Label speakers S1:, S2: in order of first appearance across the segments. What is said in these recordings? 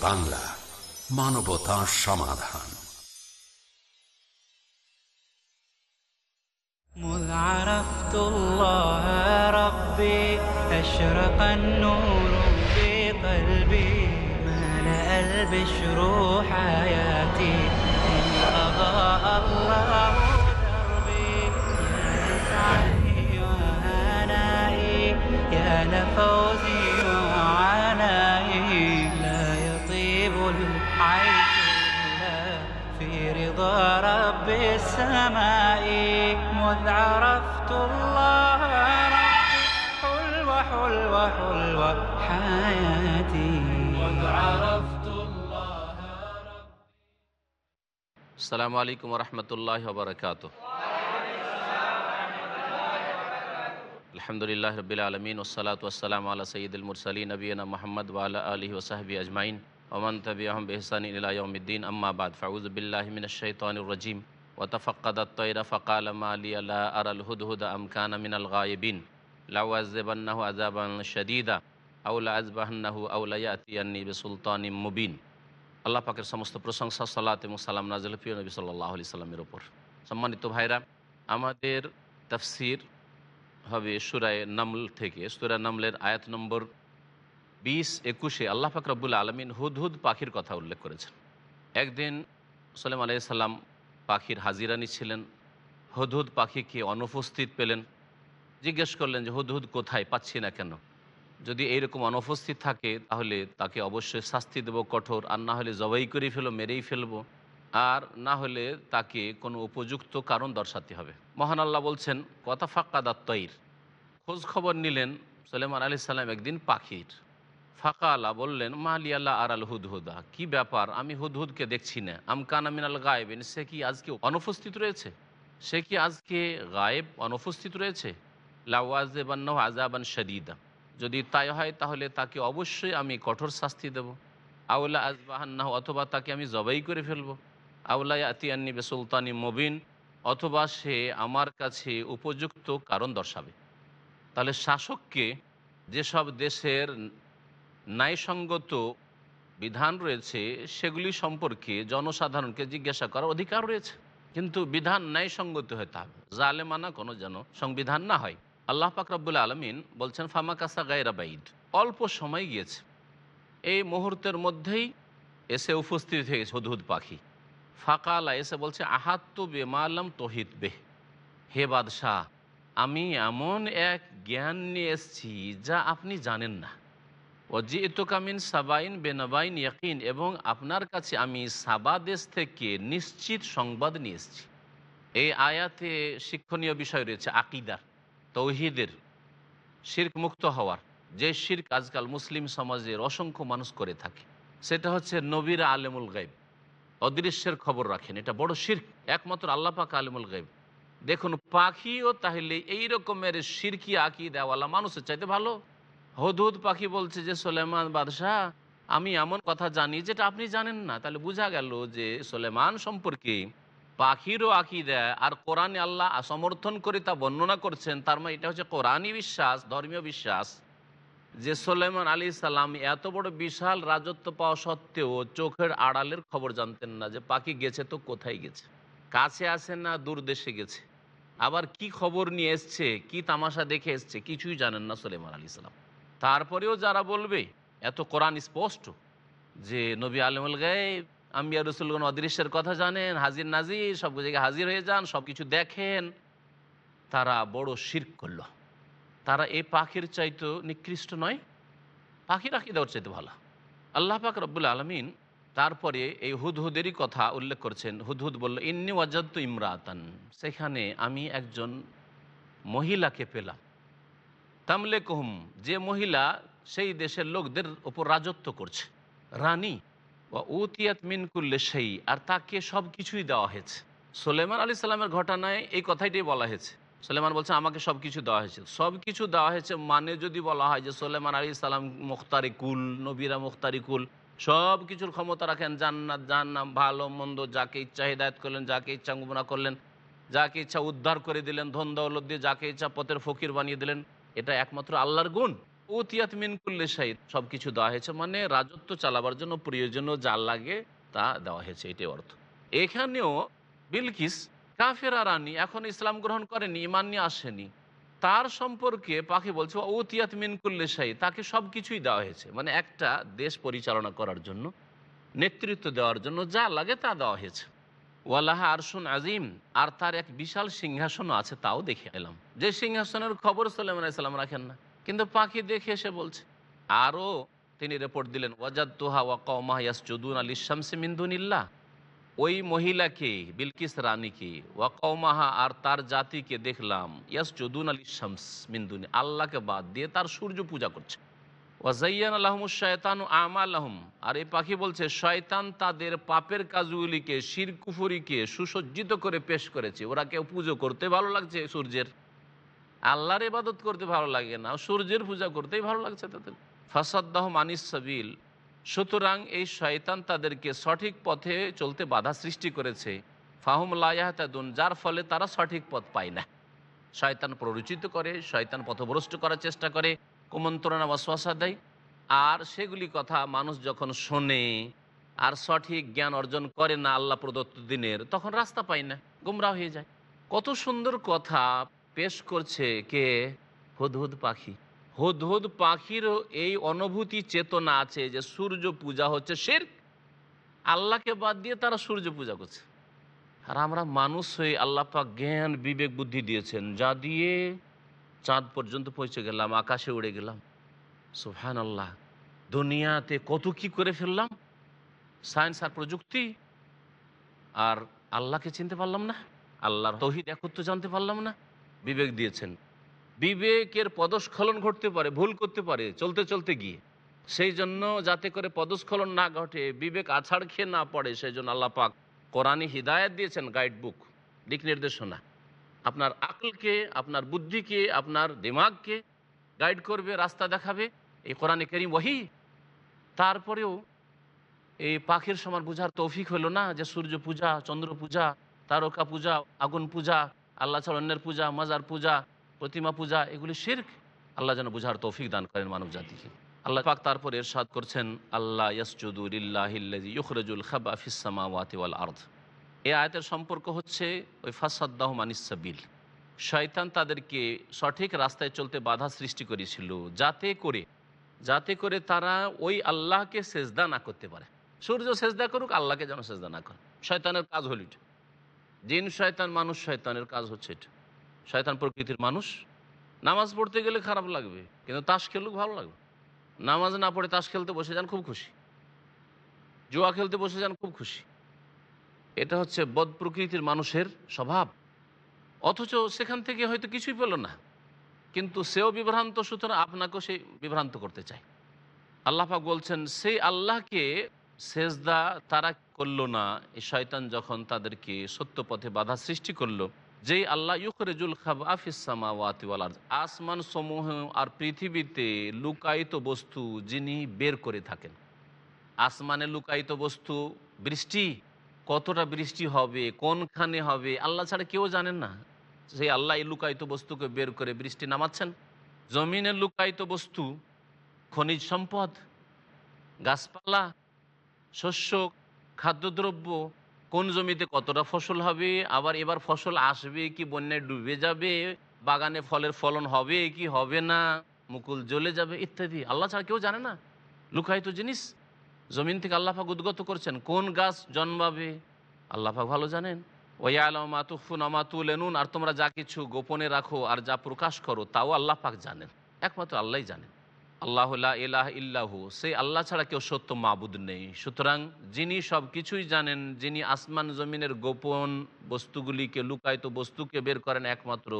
S1: বাংলা মানবতা সমাধান।
S2: حياتي السلام عليكم ورحمة الله وبركاته. الحمد لله رب
S3: العالمين والصلاة والسلام على سيد المرسلين نبينا محمد وعلى آله وصحبه أجمعين. ومن تبعهم بإحسان إلى يوم الدين أما بعد فأعوذ بالله من الشيطان الرجيم. وتفقد الطير فقال ما لي لا أرى الهدهد أم كان من الغائبين لعوذبنه عذابا شديدا. আউলা আজবাহান্নাহু আউলাইয়াতিয়ান্নি বেসুলতানি মুবিন। আল্লাহ পাকের সমস্ত প্রশংসা সাল্লাহ এবং সালাম নাজল প্রিয় নবী সাল্লাহ আলি সাল্লামের ওপর সম্মানিত ভাইরা, আমাদের তফসির হবে সুরায় নামল থেকে। সুরা নামলের আয়াত নম্বর বিশ, একুশে আল্লাহ পাক রব্বুল আলমিন হুদহুদ পাখির কথা উল্লেখ করেছেন। একদিন সালেম আলাইসাল্লাম পাখির হাজিরানি ছিলেন। হুদহুদ পাখিকে অনুপস্থিত পেলেন। জিজ্ঞেস করলেন যে, হুদহুদ কোথায়? পাচ্ছি না কেন? যদি এইরকম অনুপস্থিত থাকে, তাহলে তাকে অবশ্যই শাস্তি দেব কঠোর, আর না হলে জবাই করে ফেলো, মেরেই ফেলব। আর না হলে তাকে কোনো উপযুক্ত কারণ দর্শাতে হবে। মহান আল্লাহ বলছেন, কথা ফাক্কা দাত্তইর খোঁজ খবর নিলেন সালেমান আলি সাল্লাম একদিন পাখির। ফাঁকা আল্লাহ বললেন মালি আল্লাহ আর আল হুদহুদা, কি ব্যাপার? আমি হুদহুদকে দেখছি না। আমকান আমিন আল গায়েবেন, সে কি আজকে অনুপস্থিত রয়েছে? সে কি আজকে গায়েব অনুপস্থিত রয়েছে? লাওয়াজেবান্ন আজাবান শদিদা। যদি তাই হয়, তাহলে তাকে অবশ্যই আমি কঠোর শাস্তি দেব। আউলা আজবাহান্না অথবা তাকে আমি জবাই করে ফেলব। আউলা আতিয়ান্নি বে সুলতানি মবিন, অথবা সে আমার কাছে উপযুক্ত কারণ দর্শাবে। তাহলে শাসককে যেসব দেশের ন্যায়সঙ্গত বিধান রয়েছে, সেগুলি সম্পর্কে জনসাধারণকে জিজ্ঞাসা করার অধিকার রয়েছে। কিন্তু বিধান ন্যায়সঙ্গত হতে হবে। জালেমানা কোনো যেন সংবিধান না হয়। আল্লাহ পাক রব্বুল আলমিন বলছেন ফামাকাসা গায়রা বাইদ অল্প সময় গিয়েছে। এই মুহূর্তের মধ্যেই এসে উপস্থিত হয়েছে হুদহুদ পাখি। ফাঁকালা এসে বলছে, আহাত্তু বেমালাম তহিত বেহ। হে বাদশাহ, আমি এমন এক জ্ঞান নিয়ে এসছি যা আপনি জানেন না। অজি ইতুকামিন সাবাইন বেনাবাইন ইয়াকিন এবং আপনার কাছে আমি সাবা দেশ থেকে নিশ্চিত সংবাদ নিয়ে এসেছি। এই আয়াতে শিক্ষণীয় বিষয় রয়েছে আকিদার। তৌহিদের শির্ক মুক্ত হওয়ার, যে শির্ক আজকাল মুসলিম সমাজের অসংখ্য মানুষ করে থাকে, সেটা হচ্ছে নবীর আলেমুল গাইব অদৃশ্যের খবর রাখেন, এটা বড় শির্ক, একমাত্র আল্লাহ পাক আলেমুল গাইব দেখুন, পাখিও তাহলে এই রকমের শিরকি আঁকি দেওয়ালা মানুষের চাইতে ভালো? হদুদ পাখি বলছে যে সোলেমান বাদশাহ, আমি এমন কথা জানি যেটা আপনি জানেন না। তাহলে বোঝা গেল যে সোলেমান সম্পর্কে পাখিরও আঁকি দেয় আর কোরআনে আল্লাহ সমর্থন করে তা বর্ণনা করছেন, তার মানে এটা হচ্ছে কোরআনই বিশ্বাস, ধর্মীয় বিশ্বাস। যে সোলেমান আলী সাল্লাম এত বড় বিশাল রাজত্ব পাওয়া সত্ত্বেও চোখের আড়ালের খবর জানতেন না যে পাখি গেছে তো কোথায় গেছে, কাছে আসে না দূর দেশে গেছে, আবার কি খবর নিয়ে এসছে, কি তামাশা দেখে এসছে, কিছুই জানেন না সোলেমান আলী সাল্লাম তারপরেও যারা বলবে, এত কোরআন স্পষ্ট যে নবী আলমুল গায়েব আম্বিয়া রসুলগণ অদৃশ্যের কথা জানেন, হাজির নাজির, সব জায়গায় হাজির হয়ে যান সব কিছু দেখেন। তারা বড় শির্ক করল। তারা এই পাখির চাইতো নিকৃষ্ট নয় পাখি রাখি দেওয়ার চাইতে ভালো। আল্লাহ পাক রব্বুল আলমিন তারপরে এই হুদহুদেরই কথা উল্লেখ করছেন। হুদহুদ বলল, ইন্নি ওয়াজাদ্দ ইমরাতান। সেখানে আমি একজন মহিলাকে পেলাম। তামলে কহুম যে মহিলা সেই দেশের লোকদের ওপর রাজত্ব করছে। রানী উতিয়াত মিনকুল্লে সেই আর তাকে সব কিছুই দেওয়া হয়েছে। সোলেমান আলী সাল্লামের ঘটনায় এই কথাইটাই বলা হয়েছে। সোলেমান বলছে, আমাকে সব কিছু দেওয়া হয়েছে। সব কিছু দেওয়া হয়েছে মানে যদি বলা হয় যে সোলেমান আলী সাল্লাম মুখতারি কুল নবীরা মুখতারি কুল সব কিছুর ক্ষমতা রাখেন, জান্নাত জান্নাম ভালো, মন্দ, যাকে ইচ্ছা হিদায়ত করলেন, যাকে ইচ্ছা গুমরা করলেন, যাকে ইচ্ছা উদ্ধার করে দিলেন ধন দৌলত দিয়ে যাকে ইচ্ছা পথের ফকির বানিয়ে দিলেন, এটা একমাত্র আল্লাহর গুণ। উতিয়াত মিন কুল্লে শাহিদ সব কিছু দেওয়া হয়েছে মানে রাজত্ব চালাবার জন্য প্রয়োজনীয় যা লাগে তা দেওয়া হয়েছে, এটাই অর্থ। এখানেও বিলকিস কাফেরা রানী এখন ইসলাম গ্রহণ করেনি ইমান নিয়ে আসেনি। তার সম্পর্কে পাখি বলছে ওতিয়াত মিন কুল্লে শাহী তাকে সব কিছুই দেওয়া হয়েছে। মানে একটা দেশ পরিচালনা করার জন্য, নেতৃত্ব দেওয়ার জন্য যা লাগে তা দেওয়া হয়েছে। ওয়ালাহা আরশুন আজিম, আর তার এক বিশাল সিংহাসনও আছে, তাও দেখে এলাম। যে সিংহাসনের খবর সাল্লাম রাখেন না। কিন্তু পাখি দেখে এসে বলছে আরও তিনি রিপোর্ট দিলেন ওয়াজাদ তোহা ওয়া কৌমাহ আলী শামসি মিন্দুনিল্লাহ ওই মহিলাকে, বিলকিস রানীকে, ওয়া আর তার জাতিকে দেখলাম ইয়াস চদুন আলী শামস মিন্দুনি আল্লাহকে বাদ দিয়ে তার সূর্য পূজা করছে। ওয়াজাইয়ান আলহম শয়তান আমা আলহম আর এই পাখি বলছে, শয়তান তাদের পাপের কাজগুলিকে, শিরকুফুরিকে সুসজ্জিত করে পেশ করেছে। ওরা কেউ পুজো করতে ভালো লাগছে সূর্যের। আল্লাহর ইবাদত করতে ভালো লাগে না, সূর্যের পূজা করতেই ভালো লাগছে তাদের। ফাসাদ্দাহ মানিস সাবিল, সুতরাং এই শয়তান তাদেরকে সঠিক পথে চলতে বাধা সৃষ্টি করেছে। ফাহুম লায়াহতাদুন যার ফলে তারা সঠিক পথ পায় না। শয়তান প্ররোচিত করে, শয়তান পথভ্রষ্ট করার চেষ্টা করে, কুমন্ত্রণা বা শ্বাসা দেয়। আর সেগুলি কথা মানুষ যখন শোনে আর সঠিক জ্ঞান অর্জন করে না আল্লাহ প্রদত্ত দিনের, তখন রাস্তা পায় না গুমরা হয়ে যায়। কত সুন্দর কথা পেশ করছে কে? হুদহুদ পাখি। হুদহুদ পাখির এই অনুভূতি চেতনা আছে যে সূর্য পূজা হচ্ছে শের আল্লাহকে বাদ দিয়ে তারা সূর্য পূজা করছে। আর আমরা মানুষ হয়ে আল্লাহ পাক জ্ঞান, বিবেক, বুদ্ধি দিয়েছেন। যা দিয়ে চাঁদ পর্যন্ত পৌঁছে গেলাম, আকাশে উড়ে গেলাম। সুফহান আল্লাহ দুনিয়াতে কত কি করে ফেললাম? সায়েন্স আর প্রযুক্তি। আর আল্লাহকে চিনতে পারলাম না। আল্লাহর তহিদ একত্র জানতে পারলাম না। বিবেক দিয়েছেন। বিবেকের পদস্খলন ঘটতে পারে, ভুল করতে পারে, চলতে চলতে গিয়ে। সেই জন্য যাতে করে পদস্খলন না ঘটে, বিবেক আছাড় খেয়ে না পড়ে, সেই জন্য আল্লাহ পাক কোরআনে হিদায়ত দিয়েছেন গাইড বুক দিক নির্দেশনা। আপনার আকলকে, আপনার বুদ্ধিকে, আপনার দিমাগকে গাইড করবে, রাস্তা দেখাবে। এই কোরআনে করিম ওহি তারপরেও এই পাখির সমান বুঝার তৌফিক হলো না যে সূর্য পূজা, চন্দ্র পূজা, তারকা পূজা, আগুন পূজা আল্লাহ ছাড়া অন্যের পূজা, মাজার পূজা, প্রতিমা পূজা, এগুলি শির্ক। আল্লাহ যেন বুঝার তৌফিক দান করেন মানব জাতিকে। আল্লাহ পাক তারপর এরশাদ করছেন আল্লাহ ইয়াসজুদুলিল্লাহিল্লাজি ইখরাজুল খাবা আর্থ এই আয়তের সম্পর্ক হচ্ছে ওই ফাসাদ্দাহ মানিসাবিল শয়তান তাদেরকে সঠিক রাস্তায় চলতে বাধা সৃষ্টি করেছিল, যাতে করে যাতে করে তারা ওই আল্লাহকে সেজদা না করতে পারে। সূর্য সেজদা করুক, আল্লাহকে যেন সেজদা না করে। শয়তানের কাজ হল এটা। জিন শয়তান, মানুষ শয়তানের কাজ হচ্ছে এটা। শয়তান প্রকৃতির মানুষ। নামাজ পড়তে গেলে খারাপ লাগবে, কিন্তু তাস খেলুক ভালো লাগবে। নামাজ না পড়ে তাস খেলতে বসে যান খুব খুশি। জুয়া খেলতে বসে যান খুব খুশি। এটা হচ্ছে বদ প্রকৃতির মানুষের স্বভাব। অথচ সেখান থেকে হয়তো কিছুই পেল না, কিন্তু সেও বিভ্রান্ত, সুতরাং আপনাকেও সে বিভ্রান্ত করতে চায়। আল্লাহ বলছেন, সেই আল্লাহকে সেজদা তারা করল না শয়তান যখন তাদেরকে সত্য পথে বাধা সৃষ্টি করল, যেই আল্লাহ ইউখরেজুল খাব আফিসামা ওয়াতিওয়াল আসমান সমূহ আর পৃথিবীতে লুকায়িত বস্তু যিনি বের করে থাকেন। আসমানে লুকায়িত বস্তু, বৃষ্টি, কতটা বৃষ্টি হবে, কোনখানে হবে, আল্লাহ ছাড়া কেউ জানেন না। সেই আল্লাহ লুকায়িত বস্তুকে বের করে বৃষ্টি নামাচ্ছেন। জমিনের লুকায়িত বস্তু, খনিজ সম্পদ, গাছপালা শস্য খাদ্যদ্রব্য কোন জমিতে কতটা ফসল হবে? আবার এবার ফসল আসবে কি বন্যায় ডুবে যাবে? বাগানে ফলের ফলন হবে কি হবে না? মুকুল জ্বলে যাবে ইত্যাদি। আল্লাহ ছাড়া কেউ জানে না। লুকায়িত জিনিস। জমিন থেকে আল্লাহাক উদ্গত করছেন। কোন গাছ জন্মাবে? আল্লাহাক ভালো জানেন। ওয়া আলম মাতুফুন আমাতুল এনুন আর তোমরা যা কিছু গোপনে রাখো আর যা প্রকাশ করো, তাও আল্লাহ পাক জানেন। একমাত্র আল্লাহ জানেন। আল্লাহ ইলাহ ইল্লাহু, সেই আল্লাহ ছাড়া কেউ সত্য মাবুদ নেই। সুতরাং যিনি সব কিছুই জানেন, যিনি আসমান জমিনের গোপন বস্তুগুলিকে, লুকায়িত বস্তুকে বের করেন একমাত্র,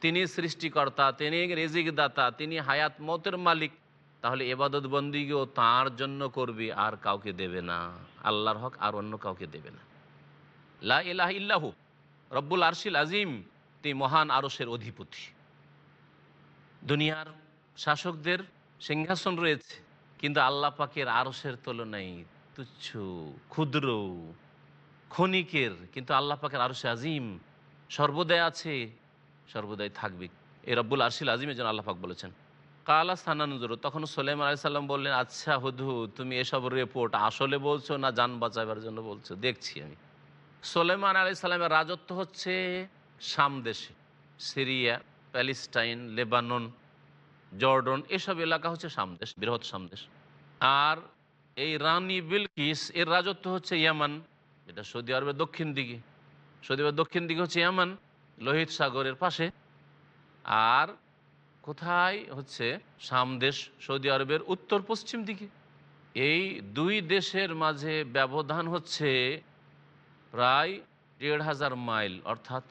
S3: তিনি সৃষ্টিকর্তা, তিনি রেজিক দাতা তিনি হায়াত মতের মালিক, তাহলে এবাদত বন্দিগিও তাঁর জন্য করবে, আর কাউকে দেবে না। আল্লাহর হক আর অন্য কাউকে দেবে না। লা ইলাহ ইল্লাহু, রব্বুল আরশিল আজিম, তিনি মহান আরসের অধিপতি। দুনিয়ার শাসকদের সিংহাসন রয়েছে, কিন্তু আল্লাহ পাকের আরসের তুলনায় তুচ্ছ, ক্ষুদ্র, ক্ষণিকের, কিন্তু আল্লাহ পাকের আরসে আজিম। সর্বদাই আছে, সর্বদাই থাকবে। এ রব্বুল আরশিল আজিমের জন্য আল্লাহ পাক বলেছেন। কালা সানানুজুর তখন সোলেম আলি সাল্লাম বললেন আচ্ছা হুদু তুমি এসব রিপোর্ট আসলে বলছো না যান বাঁচাবার জন্য বলছো? দেখছি আমি। সোলেমান আলি সাল্লামের রাজত্ব হচ্ছে শাম দেশে। সিরিয়া, প্যালেস্টাইন, লেবানন জর্ডন, এসব এলাকা হচ্ছে সামদেশ, বৃহৎ সামদেশ। আর এই রানী বিলকিস, এর রাজত্ব হচ্ছে ইয়ামান এটা সৌদি আরবের দক্ষিণ দিকে। সৌদি আরবের দক্ষিণ দিকে হচ্ছে ইয়ামান, লোহিত সাগরের পাশে। আর কোথায় হচ্ছে সামদেশ? সৌদি আরবের উত্তর পশ্চিম দিকে। এই দুই দেশের মাঝে ব্যবধান হচ্ছে প্রায় দেড় হাজার মাইল, অর্থাৎ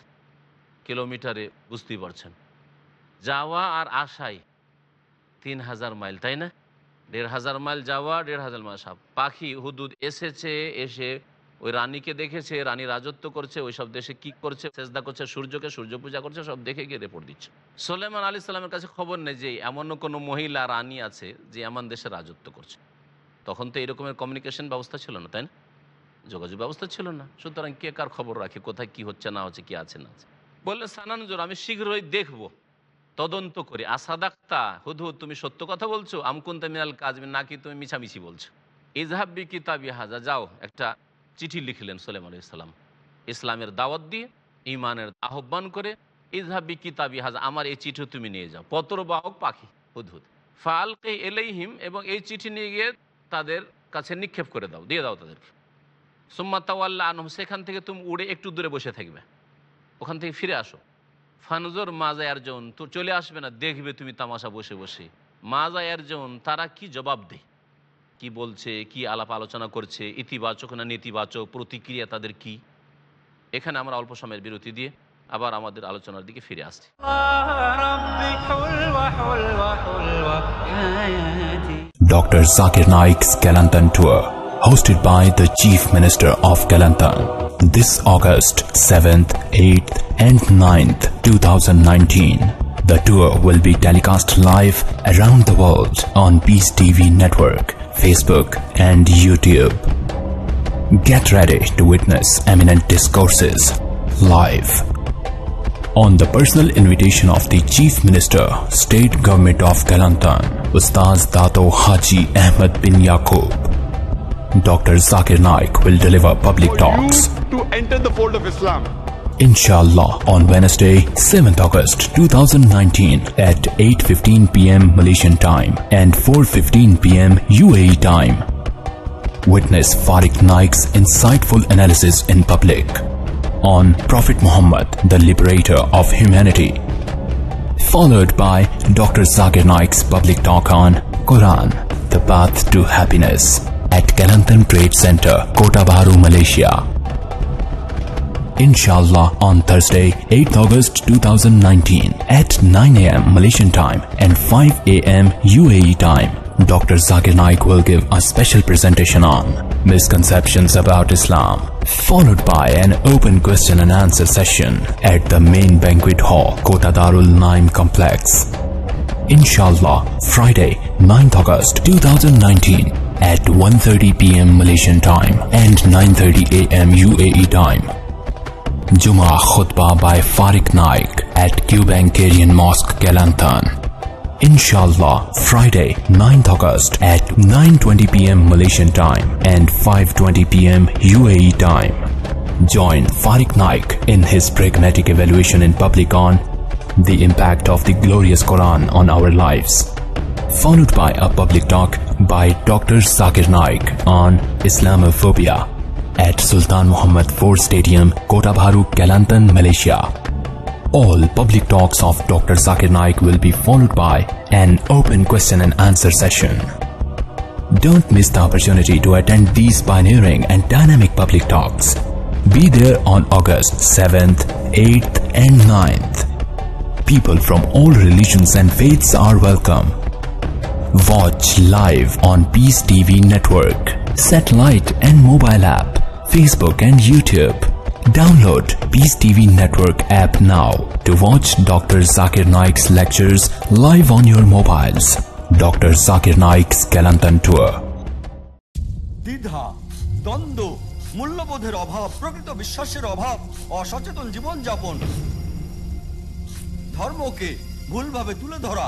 S3: কিলোমিটারে বুঝতেই পারছেন। যাওয়া আর আসাই তিন হাজার মাইল, তাই না? দেড় হাজার মাইল যাওয়া দেড় হাজার মাইল সাপ পাখি হুদুদ এসেছে, এসে ওই রানীকে দেখেছে, রানী রাজত্ব করছে, ওই সব দেশে কি করছে চেষ্টা করছে, সূর্যকে সূর্য পূজা করছে, সব দেখে গিয়ে রিপোর্ট দিচ্ছে। সোলেমান আলী সাল্লামের কাছে খবর নেই যে এমনও কোনো মহিলা, রানী আছে যে এমন দেশে রাজত্ব করছে। তখন তো এরকমের কমিউনিকেশন ব্যবস্থা ছিল না, তাই না? যোগাযোগ ব্যবস্থা ছিল না। সুতরাং কে কার খবর রাখে, কোথায় কি হচ্ছে, না হচ্ছে, কি আছে, না আছে। বললেন সানানুজোর, আমি শীঘ্রই দেখব। তদন্ত করে। আসাদাক্তা হুদহুদ তুমি সত্য কথা বলছো, আমকুন্তা মিনাল কাজ নাকি তুমি মিছামিছি বলছো। ইজহাব্বি কিতাবি হাজা, যাও, একটা চিঠি লিখলেন সোলেম আলু ইসলাম ইসলামের দাওয়াত দিয়ে ইমানের আহ্বান করে ইজহাব্বি কিতাবি হাজা, আমার এই চিঠি তুমি নিয়ে যাও। পত্র বাহক পাখি হুদহুদ ফালকে এলেইহিম এবং এই চিঠি নিয়ে গিয়ে তাদের কাছে নিক্ষেপ করে দাও, দিয়ে দাও তাদেরকে। সুম্মা তাওয়াল্লা আনহম, সেখান থেকে তুমি উড়ে একটু দূরে বসে থাকবে। ওখান থেকে ফিরে আসো। ফানজোর মাজা আর যৌন, তো চলে আসবে না, দেখবে তুমি তামাশা বসে বসে। মাজা আর তারা কি জবাব দে কি বলছে, কি আলাপ আলোচনা করছে, ইতিবাচক না নেতিবাচক, প্রতিক্রিয়া তাদের কি? এখানে আমরা অল্প সময়ের বিরতি দিয়ে আবার আমাদের আলোচনার দিকে ফিরে আসছি।
S4: Doctor Zakir Naik Kelantan tour hosted by the chief minister of Kelantan This August 7th, 8th, and 9th, 2019. The tour will be telecast live around the world on Peace TV Network, Facebook, and YouTube. Get ready to witness eminent discourses live on the personal invitation of the Chief Minister, State Government of Kelantan, Ustaz Dato Haji Ahmed bin Yaqub. Dr. Zakir Naik will deliver public talks.
S5: to enter the fold of Islam.
S4: Inshallah on Wednesday, 7th August 2019 at 8:15 p.m. Malaysian time and 4:15 p.m. UAE time. Witness Farik Naik's insightful analysis in public on Prophet Muhammad, the liberator of humanity. Followed by Dr. Zakir Naik's public talk on Quran, the path to happiness at Kelantan Trade Center, Kota Baru, Malaysia. Inshallah on Thursday, 8th August 2019 at 9 am Malaysian time and 5 am UAE time. Dr. Zakir Naik will give a special presentation on misconceptions about Islam, followed by an open question and answer session at the main banquet hall, Kota Darul Naim Complex. Inshallah, Friday, 9th August 2019 at 1:30 p.m. Malaysian time and 9:30 a.m. UAE time. Jummah Khutbah by Farik Naik at Cubankarian Mosque, Kelantan. Inshallah, Friday, 9th August at 9.20 pm Malaysian time and 5.20 pm UAE time. Join Farik Naik in his pragmatic evaluation in public on the impact of the glorious Quran on our lives. Followed by a public talk by Dr. Zakir Naik on Islamophobia at Sultan Muhammad IV Stadium, Kota Bharu, Kelantan, Malaysia. All public talks of Dr. Zakir Naik will be followed by an open question and answer session. Don't miss the opportunity to attend these pioneering and dynamic public talks. Be there on August 7th, 8th, and 9th. People from all religions and faiths are welcome. Watch live on Peace TV network, satellite and mobile app, Facebook and YouTube. Download Peace TV network app now to watch Dr. Zakir Naik's lectures live on your mobiles. Dr. Zakir Naik's Kelantan Tour.
S6: দ্বিধা দ্বন্দ্ব মূল্যবোধের অভাব প্রকৃত বিশ্বাসের অভাব অসচেতন জীবনযাপন ধর্মকে ভুলভাবে তুলে ধরা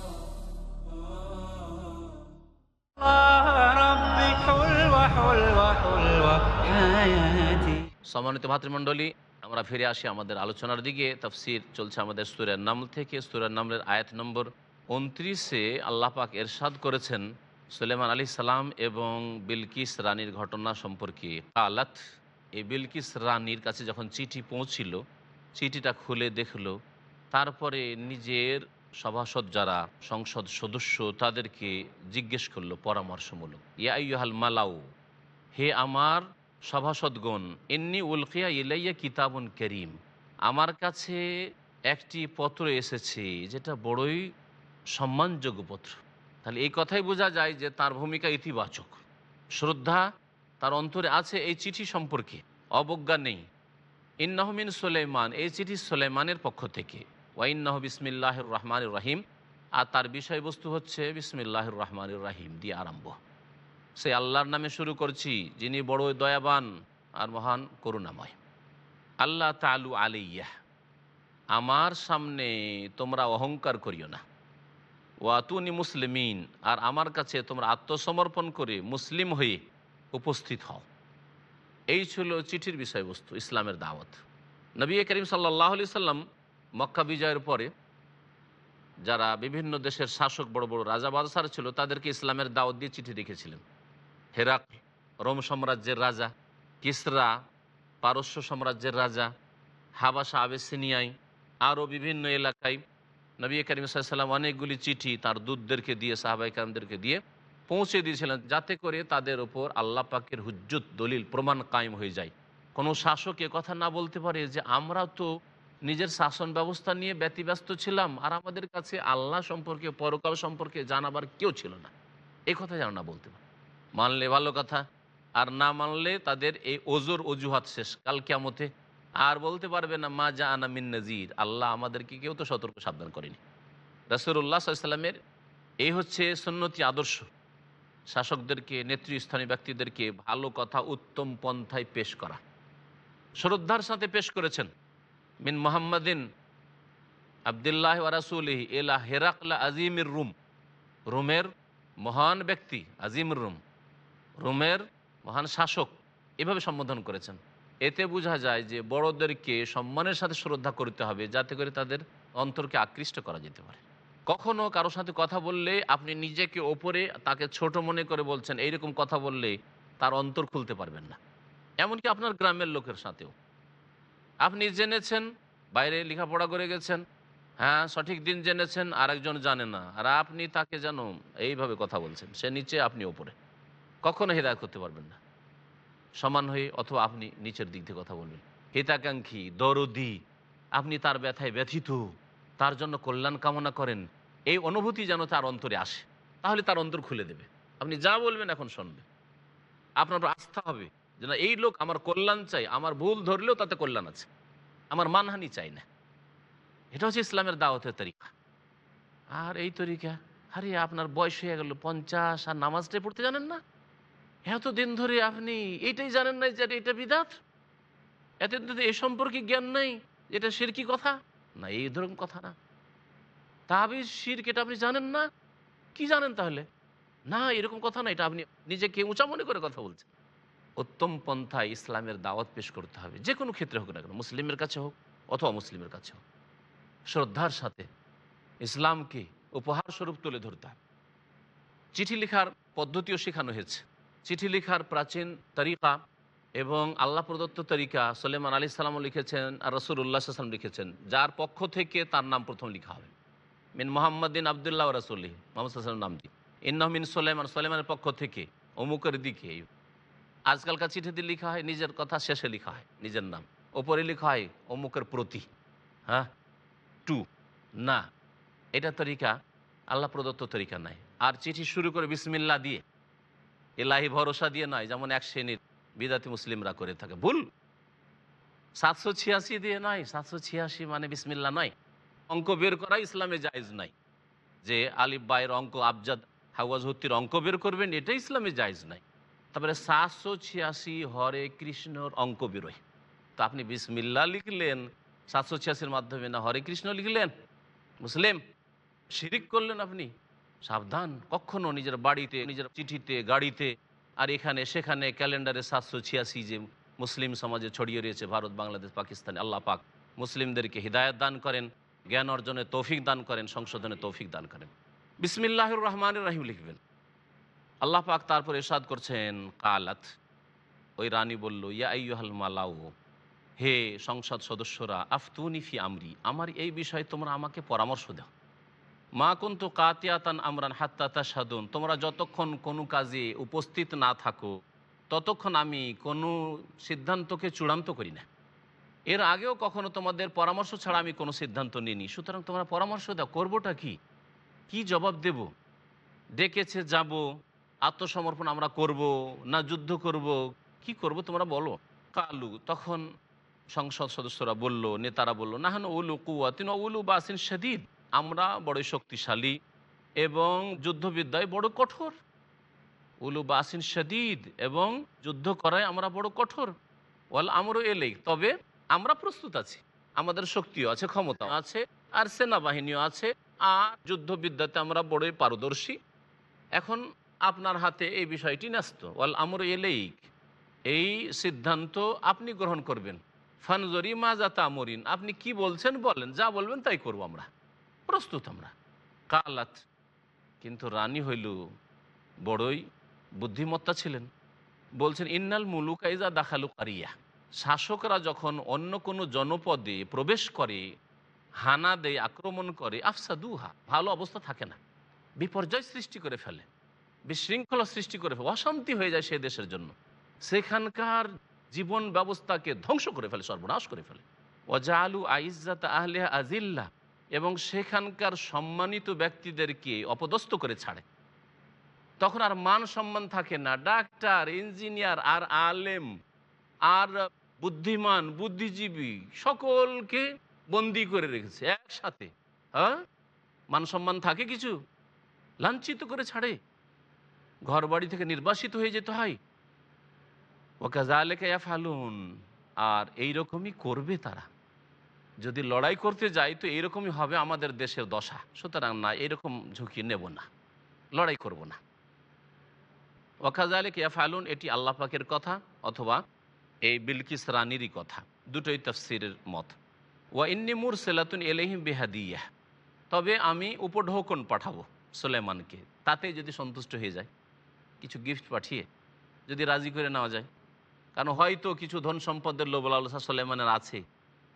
S3: সম্মানিত ভাতৃমণ্ডলী, আমরা ফিরে আসি আমাদের আলোচনার দিকে। তফসির চলছে আমাদের সুরের নাম থেকে। সুরের নামের আয়াত নম্বর উনত্রিশে আল্লাহ পাক এরশাদ করেছেন সুলেমান আলী সালাম এবং বিলকিস রানীর ঘটনা সম্পর্কে। আলাত এই বিলকিস রানীর কাছে যখন চিঠি পৌঁছিল, চিঠিটা খুলে দেখল, তারপরে নিজের সভাসদ যারা সংসদ সদস্য, তাদেরকে জিজ্ঞেস করল পরামর্শমূলক, ইয়া ইহাল মালাউ, হে আমার সভাসদগণ এমনি উলকিয়া ইলাইয়া কিতাবুন করিম। আমার কাছে একটি পত্র এসেছে, যেটা বড়ই সম্মানযোগ্য পত্র। তাহলে এই কথাই বোঝা যায় যে তার ভূমিকা ইতিবাচক। শ্রদ্ধা তার অন্তরে আছে এই চিঠি সম্পর্কে, অবজ্ঞা নেই। ইন্নাহমিন সুলাইমান, এই চিঠি সুলাইমানের পক্ষ থেকে। ওয়াইন্নাহ বিসমিল্লাহ রহমান রাহিম, আর তার বিষয়বস্তু হচ্ছে বিসমিল্লাহ রহমান রাহিম, দিয়ে আরম্ভ। সে আল্লাহর নামে শুরু করছি, যিনি বড় দয়াবান আর মহান করুণাময়। আল্লাহ তালু আলিয়া আমার সামনে তোমরা অহংকার করিও না। ওয়াতুনি মুসলিমিন, আর আমার কাছে তোমরা আত্মসমর্পণ করে মুসলিম হয়ে উপস্থিত হও। এই ছিল চিঠির বিষয়বস্তু, ইসলামের দাওয়াত। নবী করিম সাল্লাহ আলি সাল্লাম মক্কা বিজয়ের পরে যারা বিভিন্ন দেশের শাসক, বড় বড় রাজা বাদশার ছিল, তাদেরকে ইসলামের দাওয়াত দিয়ে চিঠি লিখেছিলেন। হেরাক, রোম সাম্রাজ্যের রাজা, কিসরা, পারস্য সাম্রাজ্যের রাজা, হাবাসা, আবেসিনিয়ায় আরও বিভিন্ন এলাকায় নবী করিম সাল্লাম অনেকগুলি চিঠি তার দূতদেরকে দিয়ে সাহাবাই কামদেরকে দিয়ে পৌঁছে দিয়েছিলেন যাতে করে তাদের ওপর আল্লাহ পাকের হুজ্জত, দলিল, প্রমাণ কায়েম হয়ে যায়। কোনো শাসক এ কথা না বলতে পারে যে, আমরা তো নিজের শাসন ব্যবস্থা নিয়ে ব্যতিব্যস্ত ছিলাম আর আমাদের কাছে আল্লাহ সম্পর্কে, পরকাল সম্পর্কে জানাবার কেউ ছিল না। এই কথা যেন না বলতে পারে। মানলে ভালো কথা, আর না মানলে তাদের এই ওজোর অজুহাত শেষ। কাল কেমতে আর বলতে পারবে না, মা যা আনা মিন নজির আল্লাহ আমাদেরকে কেউ তো সতর্ক সাবধান করেনি। রসুল্লাহ সাল্লামের এই হচ্ছে সন্ন্যতি আদর্শ। শাসকদেরকে, নেতৃস্থানীয় ব্যক্তিদেরকে ভালো কথা উত্তম পন্থায় পেশ করা। শ্রদ্ধার সাথে পেশ করেছেন। মিন মোহাম্মদিন আবদুল্লাহ ওয়ারাসুলহি এলা হেরাকলা আজিমির রুম। রুমের মহান ব্যক্তি আজিমুর রুম। রোমের মহান শাসক এভাবে সম্বোধন করেছেন। এতে বোঝা যায় যে বড়দেরকে সম্মানের সাথে শ্রদ্ধা করতে হবে যাতে করে তাদের অন্তরকে আকৃষ্ট করা যেতে পারে। কখনো কারও সাথে কথা বললে আপনি নিজেকে ওপরে তাকে ছোট মনে করে বলছেন, এইরকম কথা বললে তার অন্তর খুলতে পারবেন না। এমনকি আপনার গ্রামের লোকের সাথেও। আপনি জেনেছেন, বাইরে লেখাপড়া করে গেছেন হ্যাঁ সঠিক দিন জেনেছেন, আরেকজন জানে না। আর আপনি তাকে যেন এইভাবে কথা বলছেন, সে নিচে, আপনি ওপরে। কখনো হেদায়ত করতে পারবেন না। সমান হয়ে অথবা আপনি নিচের দিক দিয়ে কথা বলবেন। হিতাকাঙ্ক্ষী, দরদি, আপনি তার ব্যথায় ব্যথিত, তার জন্য কল্যাণ কামনা করেন, এই অনুভূতি যেন তার অন্তরে আসে, তাহলে তার অন্তর খুলে দেবে। আপনি যা বলবেন এখন শুনবে আপনার আস্থা হবে যে না, এই লোক আমার কল্যাণ চাই আমার ভুল ধরলেও তাতে কল্যাণ আছে, আমার মানহানি চাই না। এটা হচ্ছে ইসলামের দাওয়াতের তরিকা। আর এই তরিকা, আরে আপনার বয়স হয়ে গেল পঞ্চাশ, আর নামাজটাই পড়তে জানেন না? এতদিন ধরে আপনি এটাই জানেন না যে এটা বিদাত? এতদিন ধরে এ সম্পর্কে জ্ঞান নাই এটা শিরকি কথা? না, এই ধরুন কথা না। তাবিজ শিরক এটা আপনি জানেন না? কি জানেন তাহলে? না, এরকম কথা না, এটা আপনি নিজেকে উঁচা মনে করে কথা বলছেন। উত্তম পন্থা ইসলামের দাওয়াত পেশ করতে হবে, যে কোনো ক্ষেত্রে হোক না কেন, মুসলিমের কাছে হোক অথবা মুসলিমের কাছে হোক। শ্রদ্ধার সাথে ইসলামকে উপহার স্বরূপ তুলে ধরতে হবে। চিঠি লেখার পদ্ধতিও শেখানো হয়েছে। চিঠি লেখার প্রাচীন তরিকা এবং আল্লাহ প্রদত্ত তরিকা সলেমান আলী সালাম লিখেছেন আর রসুল উল্লাহ সাল্লাম লিখেছেন, যার পক্ষ থেকে তার নাম প্রথম লেখা হবে। মিন মোহাম্মদিন আবদুল্লাহ রসুল্লি মোহাম্মদ সাল্লাম নামটি ইন্নাহ মিন সোলেমান সোলেমানের পক্ষ থেকে, অমুকের দিকে। আজকালকার চিঠিতে লেখা হয়, নিজের কথা শেষে লেখা হয়, নিজের নাম। ওপরে লেখা হয়, অমুকের প্রতি। হ্যাঁ? টু। না। এটা তরিকা, আল্লাহ প্রদত্ত তরিকা নাই। আর চিঠি শুরু করে বিসমিল্লা দিয়ে এলাহি ভরসা দিয়ে নয়, যেমন এক শ্রেণির বিদাতি মুসলিমরা করে থাকে। ভুল। সাতশো ছিয়াশি দিয়ে নয়, সাতশো ছিয়াশি মানে বিসমিল্লা নয়। অঙ্ক বের করা ইসলামে জায়েজ নাই। যে আলিফ বাইয়ের অঙ্ক, আবজাদ হাওয়াজ হত্তির অঙ্ক বের করবেন, এটা ইসলামে জায়েজ নাই। তারপরে সাতশো ছিয়াশি হরে কৃষ্ণর অঙ্ক বেরোয়। তো আপনি বিসমিল্লা লিখলেন, সাতশো ছিয়াশির মাধ্যমে না হরে কৃষ্ণ লিখলেন? মুসলিম, শিরিক করলেন আপনি? সাবধান। কখনো নিজের বাড়িতে, নিজের চিঠিতে, গাড়িতে, আর এখানে, সেখানে ক্যালেন্ডারে সাতশো ছিয়াশি যে মুসলিম সমাজে ছড়িয়ে রয়েছে, ভারত, বাংলাদেশ, পাকিস্তান, আল্লাহ পাক। মুসলিমদেরকে হৃদায়ত দান করেন, জ্ঞান অর্জনে তৌফিক দান করেন সংশোধনে তৌফিক দান করেন। বিসমিল্লাহুর রহমান রাহিম লিখবেন। আল্লাহ পাক তারপর এরশাদ করছেন, কালাত। ওই রানী বলল, ইয়া আইয়ুহাল মালাউ, হে সংসদ সদস্যরা আফতুনিফি আমরি, আমার এই বিষয়ে তোমরা আমাকে পরামর্শ দাও। মা কুন্তু কাতিয়াতান আমরান হাত্তাতা সাধুন তোমরা যতক্ষণ কোনো কাজে উপস্থিত না থাকো, ততক্ষণ আমি কোনো সিদ্ধান্তকে চূড়ান্ত করি না। এর আগেও কখনো তোমাদের পরামর্শ ছাড়া আমি কোনো সিদ্ধান্ত নিইনি। সুতরাং তোমরা পরামর্শ দাও, করবোটা কি? কি জবাব দেব? ডেকেছে যাব, আত্মসমর্পণ আমরা করব না যুদ্ধ করব? কি করব তোমরা বলো। কালু, তখন সংসদ সদস্যরা বলল, নেতারা বলল, নাহান উলু কুয়াতিন উলু বাসিন শদীদ। আমরা বড় শক্তিশালী এবং যুদ্ধবিদ্যায় বড় কঠোর। উলু বাসিন শদীদ এবং যুদ্ধ করায় আমরা বড় কঠোর। ওয়াল আমরও এলেই। তবে আমরা প্রস্তুত আছি। আমাদের শক্তিও আছে ক্ষমতা আছে, আর সেনাবাহিনীও আছে। আর যুদ্ধবিদ্যাতে আমরা বড়ই পারদর্শী। এখন আপনার হাতে এই বিষয়টি ন্যস্ত। ওয়াল আমর এলেইক এই সিদ্ধান্ত আপনি গ্রহণ করবেন। ফানজরি মাজাতা আমরিন আপনি কি বলছেন বলেন, যা বলবেন তাই করব আমরা। প্রস্তুত আমরা কালাত, কিন্তু রানী হইল বড়ই বুদ্ধিমত্তা ছিলেন। বলছেন, ইন্নাল মুলুক আইজা দাখালু কারিয়া। শাসকরা যখন অন্য কোনো জনপদে প্রবেশ করে, হানা দেয়, আক্রমণ করে আফসা দুহা ভালো অবস্থা থাকে না। বিপর্যয় সৃষ্টি করে ফেলে, বিশৃঙ্খলা সৃষ্টি করে ফেলে, অশান্তি হয়ে যায় সে দেশের জন্য। সেখানকার জীবন ব্যবস্থাকে ধ্বংস করে ফেলে, সর্বনাশ করে ফেলে। ওজা আলু আইজাত আহলে আজিল্লা। এবং সেখানকার সম্মানিত ব্যক্তিদেরকে অপদস্থ করে ছাড়ে। তখন আর মান সম্মান থাকে না। ডাক্তার, ইঞ্জিনিয়ার আর আলেম আর বুদ্ধিমান, বুদ্ধিজীবী সকলকে বন্দি করে রেখেছে একসাথে। হ্যাঁ? মান সম্মান থাকে কিছু? লাঞ্ছিত করে ছাড়ে। ঘর বাড়ি থেকে নির্বাসিত হয়ে যেতে হয়। ওকাজালেকা ফালুন আর এই রকমই করবে তারা। যদি লড়াই করতে যাই, তো এইরকমই হবে আমাদের দেশের দশা। সুতরাং না, এরকম ঝুঁকি নেব না। লড়াই করব না। ওয়াকাজালিক ইয়াফালুন এটি আল্লাহ পাকের কথা অথবা এই বিলকিস রানিরই কথা। দুটোই তফসিরের মত। ওয়া ইন্নি মুর সেলাতুন এলহিম বেহাদিয়া। তবে আমি উপঢৌকন পাঠাবো সুলেমানকে তাতে যদি সন্তুষ্ট হয়ে যায়, কিছু গিফট পাঠিয়ে যদি রাজি করে নেওয়া যায়। কারণ হয়তো কিছু ধন সম্পদের লোভ লালসা সুলেমানের আছে।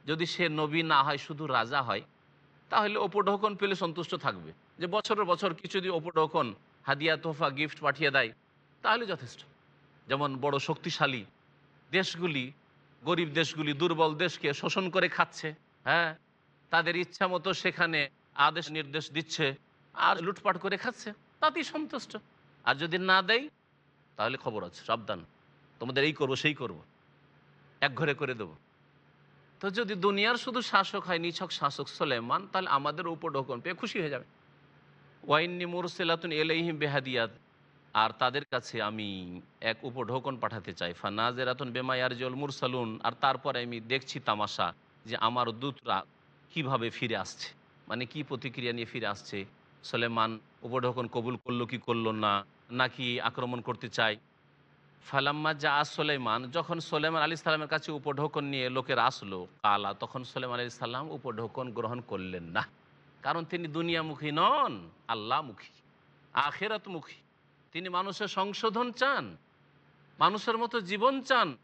S3: যদি সে নবী না হয়, শুধু রাজা হয়, তাহলে উপঢৌকন পেলে সন্তুষ্ট থাকবে। যে বছরের বছর কিছু যদি উপঢৌকন হাদিয়া তোফা গিফট পাঠিয়ে দেয়, তাহলে যথেষ্ট। যেমন বড় শক্তিশালী দেশগুলি, গরিব দেশগুলি, দুর্বল দেশকে শোষণ করে খাচ্ছে হ্যাঁ? তাদের ইচ্ছা মতো সেখানে আদেশ নির্দেশ দিচ্ছে, আর লুটপাট করে খাচ্ছে, তাতেই সন্তুষ্ট। আর যদি না দেয়, তাহলে খবর আছে, সাবধান। তোমাদের এই করব, সেই করব। এক ঘরে করে দেবো। তো যদি দুনিয়ার শুধু শাসক হয়, নিছক শাসক সোলেমান, তাহলে আমাদের উপর ঢোকন পেয়ে খুশি হয়ে যাবে। ওয়াইন্নি মুরসেলাতুন এলাইহিম বেহাদিয়াত। আর তাদের কাছে আমি এক উপঢৌকন পাঠাতে চাই। ফানাজেরাতুন বেমায়ার জল মুরসালুন। আর তারপরে আমি দেখছি তামাশা যে আমার দূতরা কীভাবে ফিরে আসছে। মানে কি প্রতিক্রিয়া নিয়ে ফিরে আসছে? সোলেমান উপঢৌকন কবুল করল কি করল না? নাকি আক্রমণ করতে চায়? ফালাম্মা যা সোলেমান যখন সোলেমান আলী সাল্লামের কাছে উপঢৌকন নিয়ে লোকের আসলো, কালা, তখন সোলেমান আলী সাল্লাম উপঢৌকন গ্রহণ করলেন না। কারণ তিনি দুনিয়ামুখী নন আল্লাহমুখী আখেরাতমুখী। তিনি মানুষের সংশোধন চান, মানুষের মতো জীবন চান,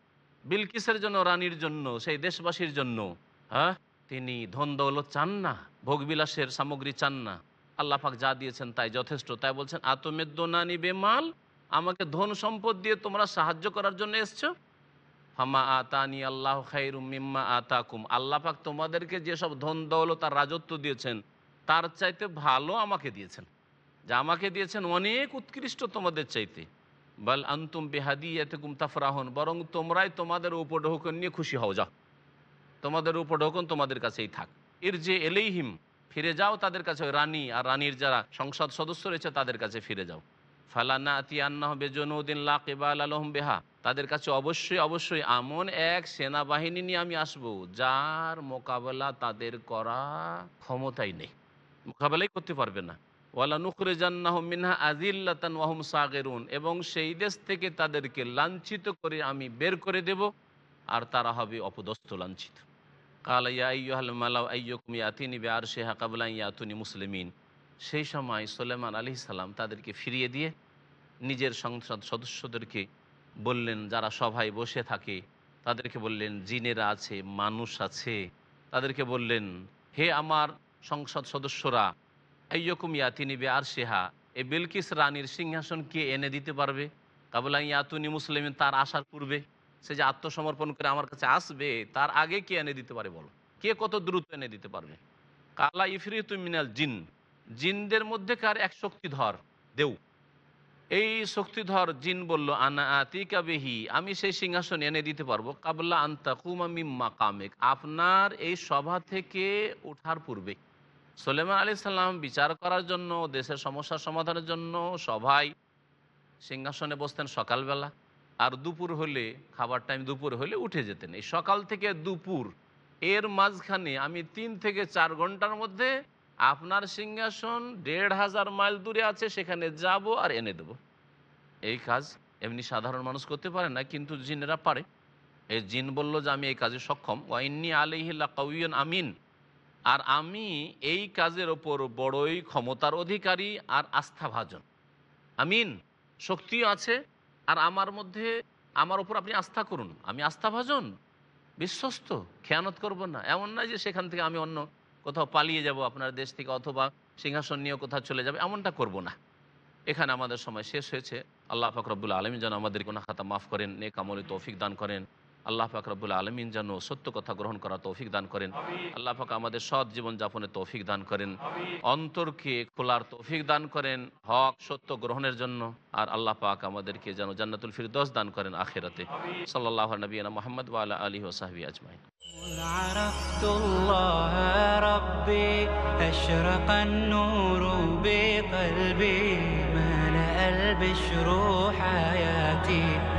S3: বিলকিসের জন্য, রানীর জন্য, সেই দেশবাসীর জন্য। হ্যাঁ? তিনি ধন দৌলত চান না, ভোগবিলাসের সামগ্রী চান না। আল্লাহ পাক যা দিয়েছেন তাই যথেষ্ট। তাই বলছেন আতমেদ্দনানি বেমাল আমাকে ধন সম্পদ দিয়ে তোমরা সাহায্য করার জন্য এসছো? হামা আতানি আল্লাহ খাইরুম মিম্মা আতাকুম। আল্লাহ পাক তোমাদেরকে যেসব ধন, দৌলত আর রাজত্ব দিয়েছেন, তার চাইতে ভালো আমাকে দিয়েছেন। যা আমাকে দিয়েছেন অনেক উৎকৃষ্ট তোমাদের চাইতে। বল আন্তুম বেহাদি কুম তাফরাহন। বরং তোমরাই তোমাদের উপঢৌকন নিয়ে খুশি হও, যাও। তোমাদের উপঢৌকন তোমাদের কাছেই থাক। এর যে এলেইহিম, ফিরে যাও তাদের কাছে। রানী আর রানীর যারা সংসদ সদস্য রয়েছে তাদের কাছে ফিরে যাও। ফালানা আতিয়ান্না হবে জনুদ্দিন লাকিবাল আলহম বেহা। তাদের কাছে অবশ্যই অবশ্যই এমন এক সেনাবাহিনী নিয়ে আমি আসব, যার মোকাবেলা তাদের করা ক্ষমতাই নেই। মোকাবেলাই করতে পারবে না। ওয়ালা নুকরে জান্নাহ মিনহা আজিল্লাতান ওয়াহুম সাগেরুন। এবং সেই দেশ থেকে তাদেরকে লাঞ্ছিত করে আমি বের করে দেব, আর তারা হবে অপদস্থ লাঞ্ছিত। কাল ইয়াল মালাউ আইয়কুম ইয়াতিনি বে আর শেহা কাবলা ইয়াতুনি মুসলিমিন। সেই সময় সোলেমান আলি সাল্লাম তাদেরকে ফিরিয়ে দিয়ে নিজের সংসদ সদস্যদেরকে বললেন, যারা সভায় বসে থাকে, তাদেরকে বললেন, জিনেরা আছে, মানুষ আছে। তাদেরকে বললেন, হে আমার সংসদ সদস্যরা, আইয়কুম ইয়াতিনি বে আর সেহা এই বিলকিস রানীর সিংহাসন কে এনে দিতে পারবে? কাবলা ইয়াতুনি মুসলিমিন, তার আসার পূর্বে সে যে আত্মসমর্পণ করে আমার কাছে আসবে, তার আগে কে এনে দিতে পারে বলো? কে কত দ্রুত এনে দিতে পারবে? কালা ইফরিতু মিনাল জিন জিনদের মধ্যে কার এক শক্তিধর? দেউ। এই শক্তিধর জিন বলল, আনা আতিকা বেহি, আমি সেই সিংহাসন এনে দিতে পারব। কাবলা আন্তা কুমা মিম্মা কামেক। আপনার এই সভা থেকে ওঠার পূর্বে সোলেমান আলি সাল্লাম বিচার করার জন্য, দেশের সমস্যার সমাধানের জন্য সভায় সিংহাসনে বসতেন সকালবেলা। আর দুপুর হলে, খাবার টাইম দুপুর হলে উঠে যেতেন। এই সকাল থেকে দুপুর, এর মাঝখানে আমি তিন থেকে চার ঘণ্টার মধ্যে আপনার সিংহাসন দেড় হাজার মাইল দূরে আছে, সেখানে যাব আর এনে দেব। এই কাজ এমনি সাধারণ মানুষ করতে পারে না, কিন্তু জিনেরা পারে। এই জিন বলল যে, আমি এই কাজে সক্ষম। ওয়াইন্নি আলিহিল্লা কউন আমিন। আর আমি এই কাজের ওপর বড়ই ক্ষমতার অধিকারী আর আস্থাভাজন। আমিন, শক্তিও আছে, আর আমার মধ্যে, আমার ওপর আপনি আস্থা করুন। আমি আস্থাভাজন, বিশ্বস্ত, খেয়ানত করব না। এমন নয় যে সেখান থেকে আমি অন্য কোথাও পালিয়ে যাব আপনার দেশ থেকে অথবা সিংহাসন নিয়ে কোথাও চলে যাবে, এমনটা করব না। এখানে আমাদের সময় শেষ হয়েছে। আল্লাহ ফাকরবুল্লা আলমী যেন আমাদের কোনো খাতা মাফ করেন, নেক আমলে তৌফিক দান করেন। আল্লাহ পাক রব্বুল আলমিন যেন সত্য কথা গ্রহণ করা তৌফিক দান করেন আল্লাহ পাক আমাদের সৎ জীবন যাপনে তৌফিক দান করেন অন্তরকে খোলার তৌফিক দান করেন হক সত্য গ্রহণের জন্য আর আল্লাহ পাক আমাদেরকে যেন জান্নাতুল ফিরদোস দান করেন আখেরাতে সাল্লাহ নবীনা মোহাম্মদ ওয়ালা আলী ওসাহাবি আজমাইন
S2: عرفت الله ربي أشرق النور بقلبي ملأ البشر حياتي مذ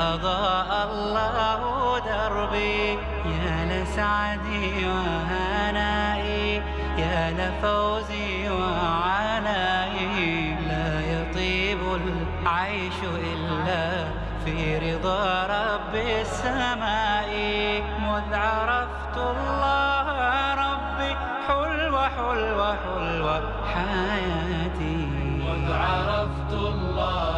S2: أضاء الله دربي. يا لسعدي وهنائي يا لفوزي وعنائي لا يطيب العيش إلا في رضا رب السماء. مذ عرفت الله ربي حلوة حلوة حلوة حياتي. مذ عرفت الله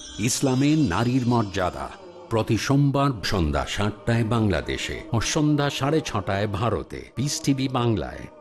S1: ইসলামে নারীর মর্যাদা। প্রতি সোমবার সন্ধ্যা সাতটায় বাংলাদেশে ও সন্ধ্যা সাড়ে ছটায় ভারতে। পিস টিভি বাংলায়।